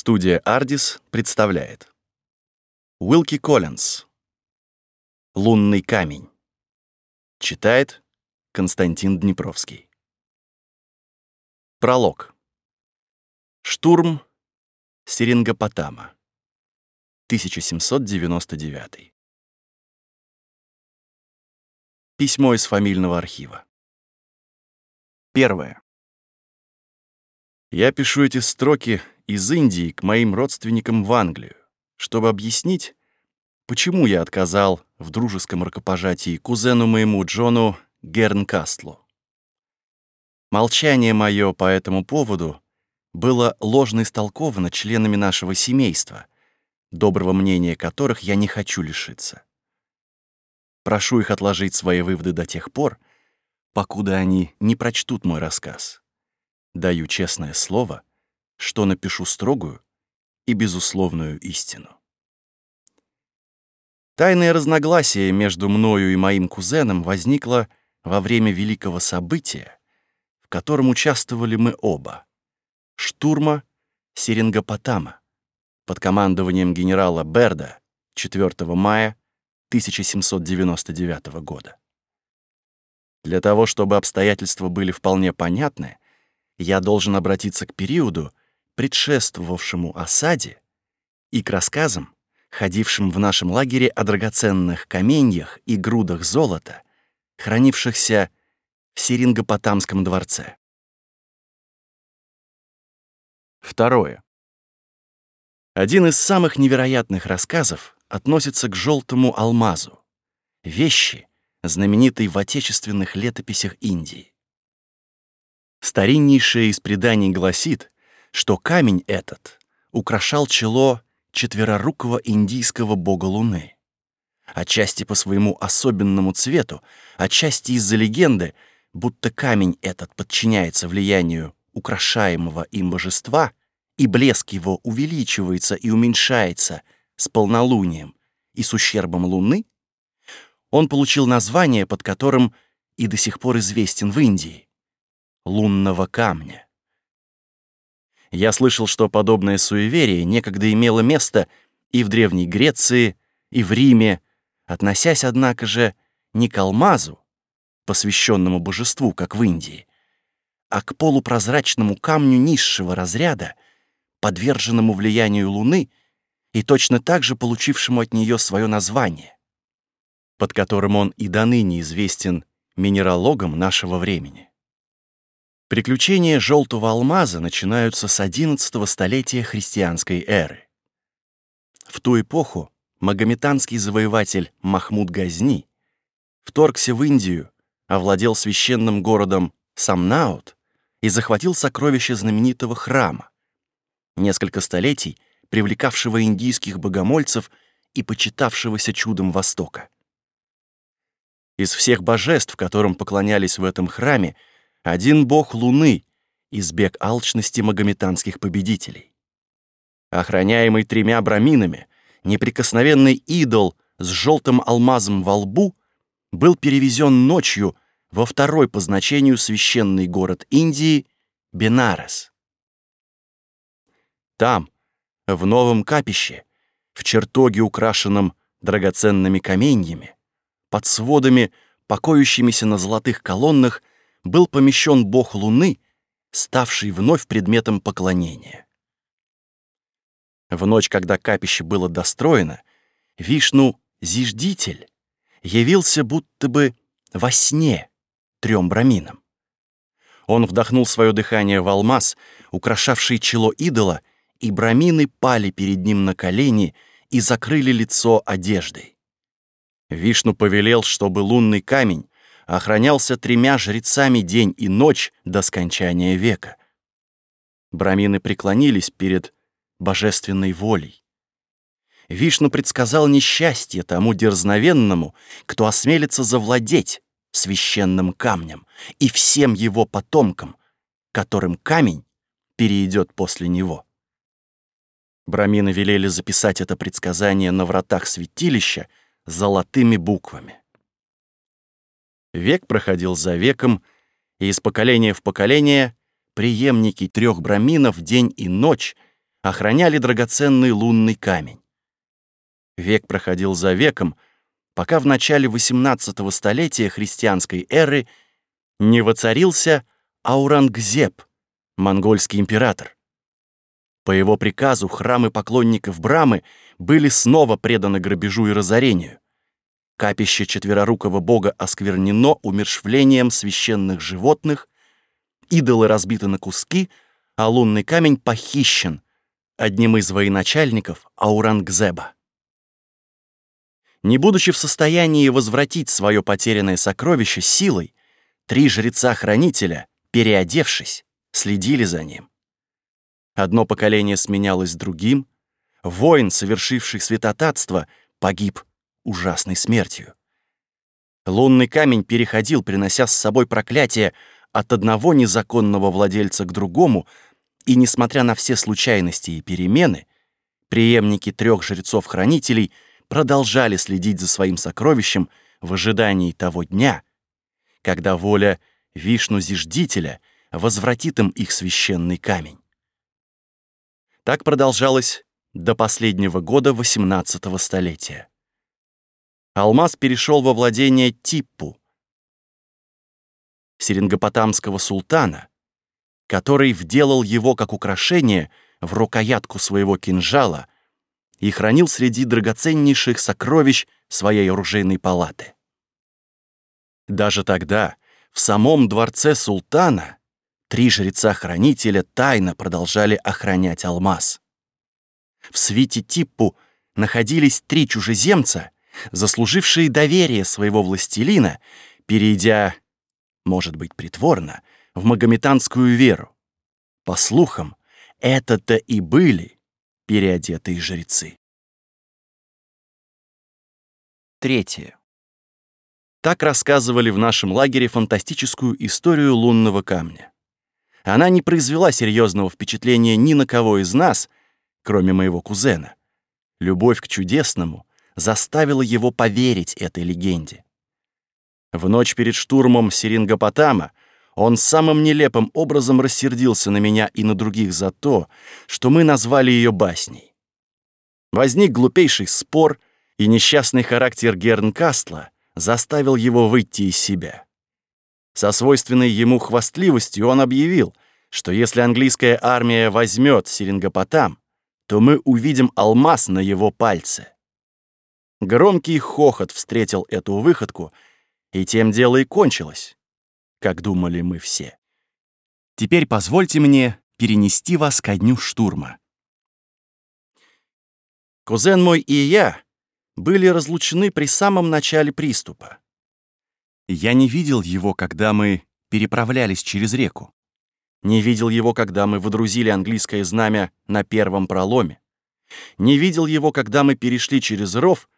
Студия «Ардис» представляет. Уилки Коллинз. «Лунный камень» Читает Константин Днепровский. Пролог. Штурм Серингопотама. 1799 Письмо из фамильного архива. Первое. Я пишу эти строки из Индии к моим родственникам в Англию, чтобы объяснить, почему я отказал в дружеском рукопожатии кузену моему Джону Гернкастлу. Молчание мое по этому поводу было ложно истолковано членами нашего семейства, доброго мнения которых я не хочу лишиться. Прошу их отложить свои выводы до тех пор, покуда они не прочтут мой рассказ. Даю честное слово, что напишу строгую и безусловную истину. Тайное разногласие между мною и моим кузеном возникло во время великого события, в котором участвовали мы оба — штурма Серингопотама под командованием генерала Берда 4 мая 1799 года. Для того, чтобы обстоятельства были вполне понятны, я должен обратиться к периоду, предшествовавшему осаде, и к рассказам, ходившим в нашем лагере о драгоценных каменьях и грудах золота, хранившихся в Серингопотамском дворце. Второе. Один из самых невероятных рассказов относится к желтому алмазу, вещи, знаменитой в отечественных летописях Индии. Стариннейшее из преданий гласит, что камень этот украшал чело четверорукого индийского бога Луны. Отчасти по своему особенному цвету, отчасти из-за легенды, будто камень этот подчиняется влиянию украшаемого им божества, и блеск его увеличивается и уменьшается с полнолунием и с ущербом Луны, он получил название, под которым и до сих пор известен в Индии — лунного камня. Я слышал, что подобное суеверие некогда имело место и в Древней Греции, и в Риме, относясь, однако же, не к алмазу, посвященному божеству, как в Индии, а к полупрозрачному камню низшего разряда, подверженному влиянию Луны и точно так же получившему от нее свое название, под которым он и до ныне известен минералогам нашего времени. Приключения желтого алмаза начинаются с XI столетия христианской эры. В ту эпоху магометанский завоеватель Махмуд Газни вторгся в Индию, овладел священным городом Самнаут и захватил сокровища знаменитого храма, несколько столетий привлекавшего индийских богомольцев и почитавшегося чудом Востока. Из всех божеств, которым поклонялись в этом храме, один бог Луны избег алчности магометанских победителей. Охраняемый тремя браминами, неприкосновенный идол с желтым алмазом во лбу был перевезен ночью во второй по значению священный город Индии — Бенарес. Там, в новом капище, в чертоге, украшенном драгоценными каменьями, под сводами, покоящимися на золотых колоннах, был помещен бог Луны, ставший вновь предметом поклонения. В ночь, когда капище было достроено, Вишну, зиждитель, явился будто бы во сне трем браминам. Он вдохнул свое дыхание в алмаз, украшавший чело идола, и брамины пали перед ним на колени и закрыли лицо одеждой. Вишну повелел, чтобы лунный камень охранялся тремя жрецами день и ночь до скончания века. Брамины преклонились перед божественной волей. Вишну предсказал несчастье тому дерзновенному, кто осмелится завладеть священным камнем и всем его потомкам, которым камень перейдет после него. Брамины велели записать это предсказание на вратах святилища золотыми буквами. Век проходил за веком, и из поколения в поколение преемники трех браминов день и ночь охраняли драгоценный лунный камень. Век проходил за веком, пока в начале XVIII столетия христианской эры не воцарился Аурангзеб, монгольский император. По его приказу храмы поклонников Брамы были снова преданы грабежу и разорению. Капище четверорукого бога осквернено умершвлением священных животных, идолы разбиты на куски, а лунный камень похищен одним из военачальников Аурангзеба. Не будучи в состоянии возвратить свое потерянное сокровище силой, три жреца-хранителя, переодевшись, следили за ним. Одно поколение сменялось другим, воин, совершивший святотатство, погиб ужасной смертью. Лунный камень переходил, принося с собой проклятие от одного незаконного владельца к другому, и, несмотря на все случайности и перемены, преемники трех жрецов-хранителей продолжали следить за своим сокровищем в ожидании того дня, когда воля Вишну-зиждителя возвратит им их священный камень. Так продолжалось до последнего года XVIII столетия алмаз перешел во владение Типпу, серингопотамского султана, который вделал его как украшение в рукоятку своего кинжала и хранил среди драгоценнейших сокровищ своей оружейной палаты. Даже тогда в самом дворце султана три жреца-хранителя тайно продолжали охранять алмаз. В свите Типпу находились три чужеземца — заслужившие доверие своего властелина, перейдя, может быть, притворно, в магометанскую веру. По слухам, это-то и были переодетые жрецы. Третье. Так рассказывали в нашем лагере фантастическую историю лунного камня. Она не произвела серьезного впечатления ни на кого из нас, кроме моего кузена. Любовь к чудесному, заставило его поверить этой легенде. В ночь перед штурмом Серингопотама он самым нелепым образом рассердился на меня и на других за то, что мы назвали ее басней. Возник глупейший спор, и несчастный характер Гернкастла заставил его выйти из себя. Со свойственной ему хвастливостью он объявил, что если английская армия возьмет Серингопотам, то мы увидим алмаз на его пальце. Громкий хохот встретил эту выходку, и тем дело и кончилось, как думали мы все. Теперь позвольте мне перенести вас ко дню штурма. Кузен мой и я были разлучены при самом начале приступа. Я не видел его, когда мы переправлялись через реку. Не видел его, когда мы водрузили английское знамя на первом проломе. Не видел его, когда мы перешли через ров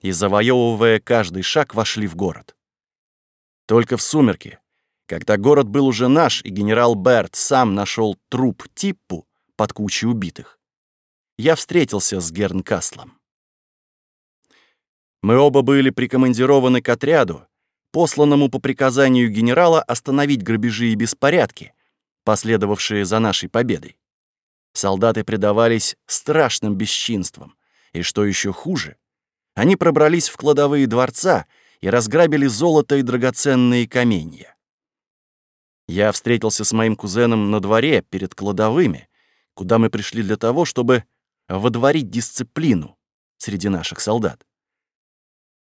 и, завоевывая каждый шаг, вошли в город. Только в сумерки, когда город был уже наш, и генерал Берт сам нашел труп Типпу под кучей убитых, я встретился с Гернкаслом. Мы оба были прикомандированы к отряду, посланному по приказанию генерала остановить грабежи и беспорядки, последовавшие за нашей победой. Солдаты предавались страшным бесчинствам, и, что еще хуже, они пробрались в кладовые дворца и разграбили золото и драгоценные каменья. Я встретился с моим кузеном на дворе перед кладовыми, куда мы пришли для того, чтобы водворить дисциплину среди наших солдат.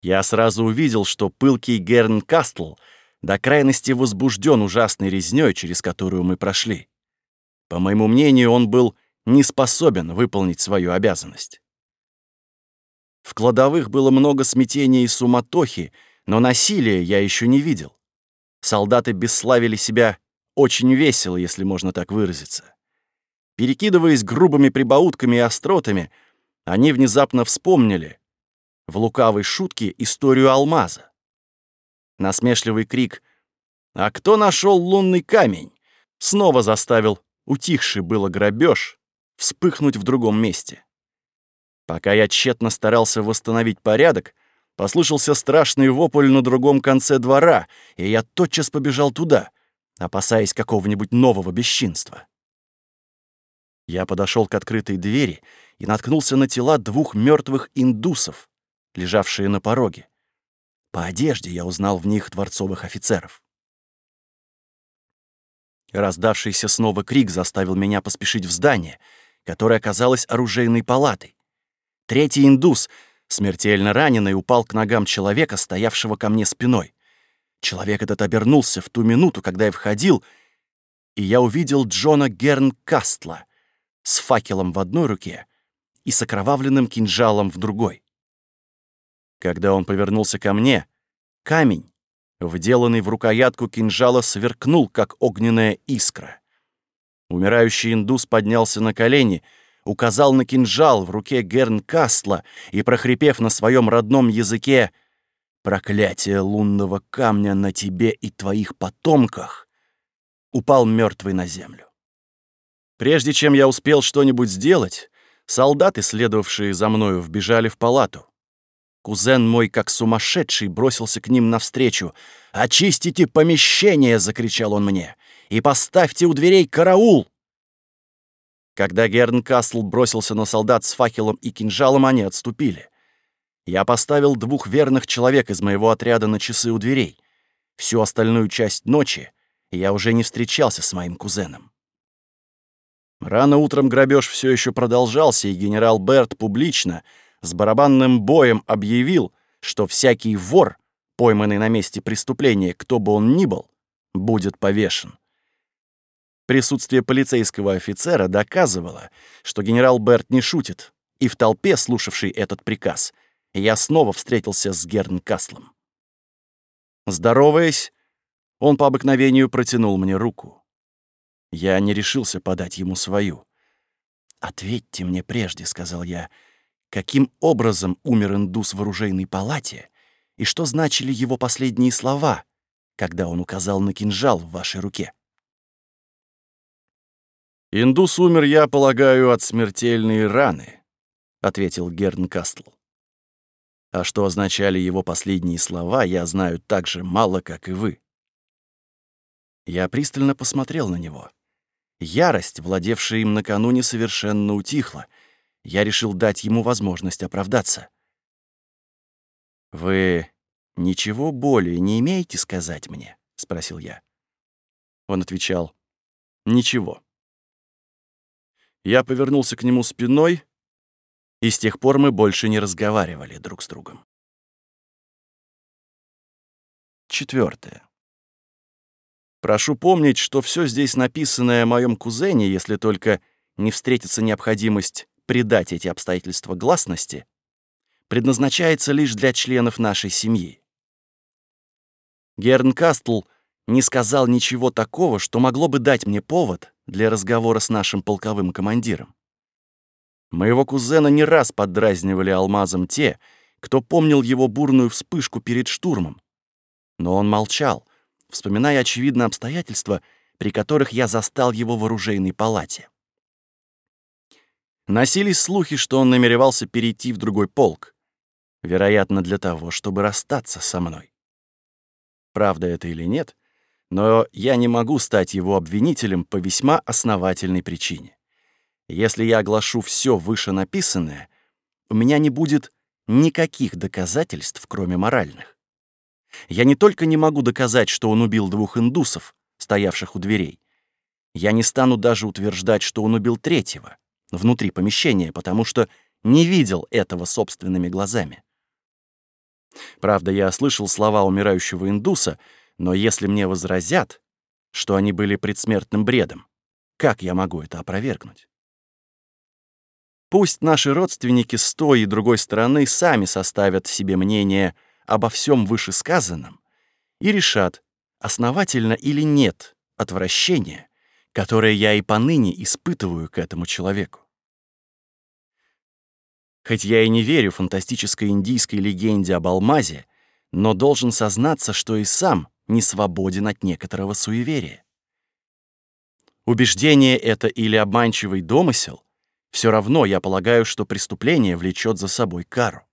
Я сразу увидел, что пылкий Герн Кастл до крайности возбужден ужасной резнёй, через которую мы прошли. По моему мнению, он был не способен выполнить свою обязанность. В кладовых было много смятения и суматохи, но насилия я еще не видел. Солдаты бесславили себя очень весело, если можно так выразиться. Перекидываясь грубыми прибаутками и остротами, они внезапно вспомнили в лукавой шутке историю алмаза. Насмешливый крик «А кто нашел лунный камень?» снова заставил утихший было грабеж вспыхнуть в другом месте. Пока я тщетно старался восстановить порядок, послышался страшный вопль на другом конце двора, и я тотчас побежал туда, опасаясь какого-нибудь нового бесчинства. Я подошел к открытой двери и наткнулся на тела двух мертвых индусов, лежавшие на пороге. По одежде я узнал в них дворцовых офицеров. Раздавшийся снова крик заставил меня поспешить в здание, которое оказалось оружейной палатой. Третий индус, смертельно раненый, упал к ногам человека, стоявшего ко мне спиной. Человек этот обернулся в ту минуту, когда я входил, и я увидел Джона Гернкастла с факелом в одной руке и с окровавленным кинжалом в другой. Когда он повернулся ко мне, камень, вделанный в рукоятку кинжала, сверкнул, как огненная искра. Умирающий индус поднялся на колени, указал на кинжал в руке Гернкастла и, прохрипев на своем родном языке «Проклятие лунного камня на тебе и твоих потомках!» упал мертвый на землю. Прежде чем я успел что-нибудь сделать, солдаты, следовавшие за мною, вбежали в палату. Кузен мой, как сумасшедший, бросился к ним навстречу. «Очистите помещение!» — закричал он мне. «И поставьте у дверей караул!» Когда Герн Касл бросился на солдат с факелом и кинжалом, они отступили. Я поставил двух верных человек из моего отряда на часы у дверей. Всю остальную часть ночи я уже не встречался с моим кузеном. Рано утром грабеж все еще продолжался, и генерал Берт публично — с барабанным боем объявил, что всякий вор, пойманный на месте преступления, кто бы он ни был, будет повешен. Присутствие полицейского офицера доказывало, что генерал Берт не шутит, и в толпе, слушавшей этот приказ, я снова встретился с Герн Каслом. Здороваясь, он по обыкновению протянул мне руку. Я не решился подать ему свою. «Ответьте мне прежде», — сказал я, — каким образом умер индус в оружейной палате и что значили его последние слова, когда он указал на кинжал в вашей руке. «Индус умер, я полагаю, от смертельной раны», — ответил Герн Кастл. «А что означали его последние слова, я знаю так же мало, как и вы». Я пристально посмотрел на него. Ярость, владевшая им накануне, совершенно утихла — я решил дать ему возможность оправдаться. «Вы ничего более не имеете сказать мне?» — спросил я. Он отвечал, «Ничего». Я повернулся к нему спиной, и с тех пор мы больше не разговаривали друг с другом. Четвертое. Прошу помнить, что все здесь написанное о моем кузене, если только не встретится необходимость придать эти обстоятельства гласности, предназначается лишь для членов нашей семьи. Герн Кастл не сказал ничего такого, что могло бы дать мне повод для разговора с нашим полковым командиром. Моего кузена не раз поддразнивали алмазом те, кто помнил его бурную вспышку перед штурмом. Но он молчал, вспоминая очевидные обстоятельства, при которых я застал его в оружейной палате. Носились слухи, что он намеревался перейти в другой полк. Вероятно, для того, чтобы расстаться со мной. Правда это или нет, но я не могу стать его обвинителем по весьма основательной причине. Если я оглашу все вышенаписанное, у меня не будет никаких доказательств, кроме моральных. Я не только не могу доказать, что он убил двух индусов, стоявших у дверей, я не стану даже утверждать, что он убил третьего внутри помещения, потому что не видел этого собственными глазами. Правда, я слышал слова умирающего индуса, но если мне возразят, что они были предсмертным бредом, как я могу это опровергнуть? Пусть наши родственники с той и другой стороны сами составят себе мнение обо всем вышесказанном и решат, основательно или нет отвращение, которое я и поныне испытываю к этому человеку. Хоть я и не верю фантастической индийской легенде об алмазе, но должен сознаться, что и сам не свободен от некоторого суеверия. Убеждение это или обманчивый домысел, все равно я полагаю, что преступление влечет за собой кару.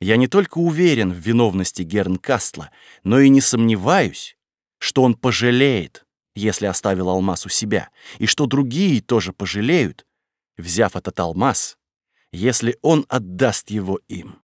Я не только уверен в виновности Герн Кастла, но и не сомневаюсь, что он пожалеет, если оставил алмаз у себя, и что другие тоже пожалеют, взяв этот алмаз, если он отдаст его им.